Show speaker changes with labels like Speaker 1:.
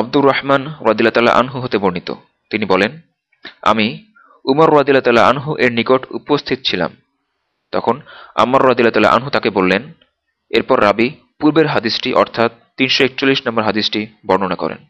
Speaker 1: আব্দুর রহমান রদিল্লা আনহু হতে বর্ণিত। তিনি বলেন, আমি উমর রদিল্লা আনহু এর নিকট উপস্থিত ছিলাম। তখন আম্মর রদিল্লা আনহু তাকে বললেন, এরপর রাবি পূর্বের হাদিসটি অর্থাৎ তিনশো একচল্লিশ নম্বর হাদিসটি বর্ণনা করেন।